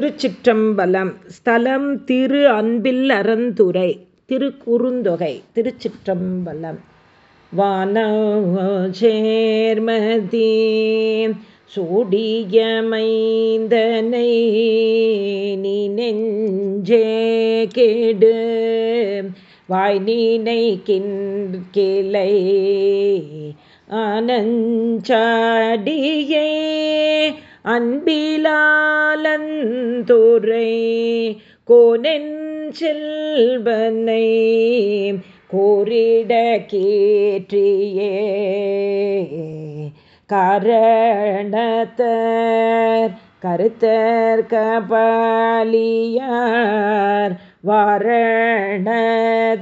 திருச்சிற்றம்பலம் ஸ்தலம் திரு அன்பில் அறந்துரை திருக்குறுந்தொகை திருச்சிற்றம்பலம். வானோர்மதி சூடியமைந்தனை நீ நெஞ்சே கெடு. வாய் நீனை கிளை ஆனஞ்சாடியே அன்பிலாலந்துரை கோனென் செல்வனை கோரிட கேற்றியே. கரணத்தர் கருத்தர் கபாலியார் வாரண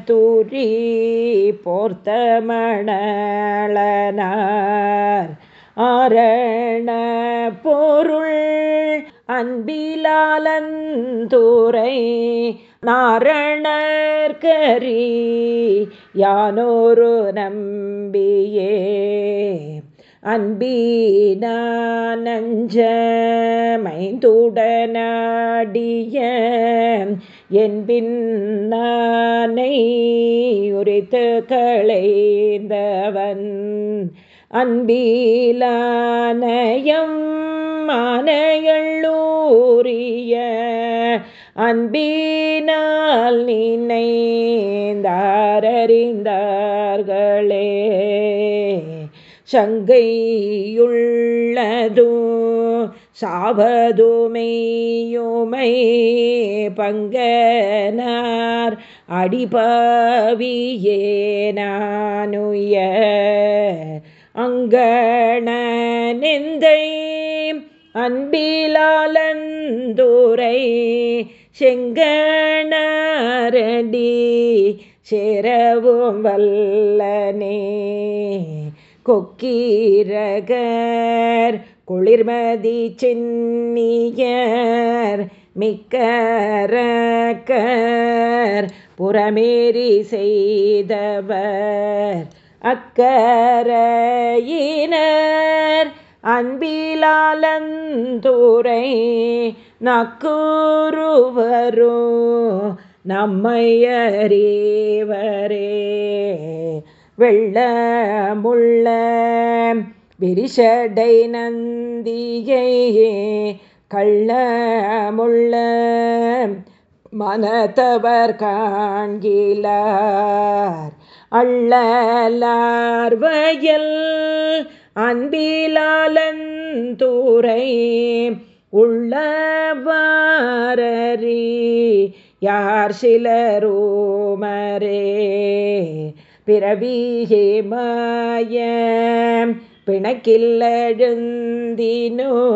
துரி போர்த்த மணலனார் ஆரண பொருள் அன்பிலாலந்தூரை நாரணர்கரி யானோரு நம்பியே. அன்பீனானஞ்சமைந்துடனாடிய என்பின் நானை உரித்து களைந்தவர் அன்பீலானயம் மானையள்ளூரிய அன்பினால் நினைந்தாரறிந்தார்களே. சங்கையுள்ளதும் சாவதுமையுமை பங்கனார் அடிபாவியே நானுய அங்கண நெந்தை அன்பிலாலந்தூரை செங்கணரடி சேரவும் வல்லனே. கொக்கீரகர் குளிர்மதி சென்னியர் மிக்கரக்கர் புறமேறி செய்தவர். அக்கரையினர் அன்பிலாலந்தூரை நக்கூறுவரோ நம்மையறிவரே. வெள்ளமுள்ள விரிஷடை நந்தியை கள்ளமுள்ள மனத்தவர் காண்கிலார். அள்ளலார் வயல் அன்பிலாலந்தூரை உள்ளவாரறி. யார் சிலரோமரே பிறவியே மாய பிணக்கில்லெழுந்தினோ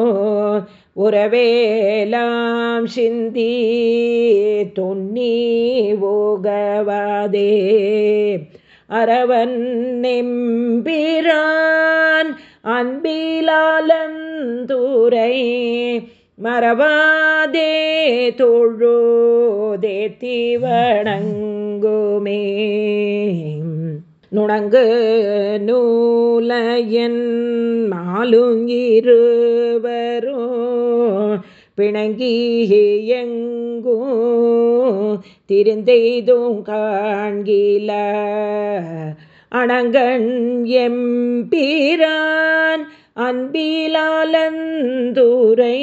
உறவேலாம் சிந்தீ தொன்னி ஓகவாதே அரவன் நெம்பிரான் அன்பிலாலந்துரை மறவாதே தொழுதே தீவணங்குமே. நுணங்கு நூலையன் மாலுங்கிருவரும் இருவரும் பிணங்கி எங்கோ திருந்தெய்தும் காண்கில அணங்கண் எம்பீரான் அன்பிலாலந்தூரை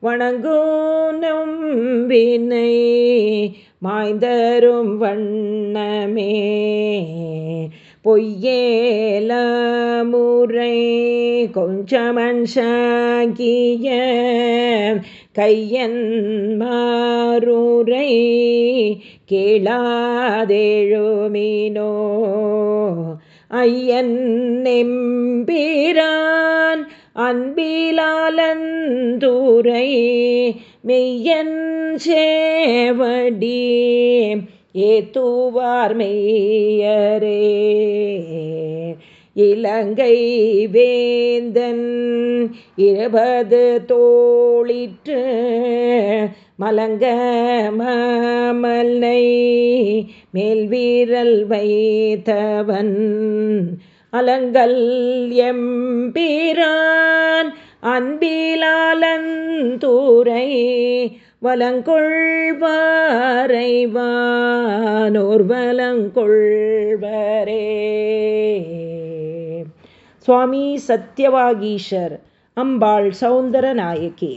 வணங்கும் வினை மாய்ந்தரும் வண்ணமே பொய்யேல முறை கொஞ்சமன் சாங்கிய கையன்மாரூரை கேளாதேழுமீனோ. ஐயன் நெம்பிரான் அன்பிலாலந்தூரை மெய்யன் சேவடி ஏத்துவார் மெய்யரே. இலங்கை வேந்தன் இருபது தோளிற்று மலங்க மாமல்லை மேல் வீரல் வைத்தவன் அலங்கல் எம்பிரான் அன்பிலாலந்தூரை வலங்கொள்வாரைவானோர் வலங்கொள்வரே. स्वामी सत्यवागीशर् अम्बाळ् सौन्दरनायके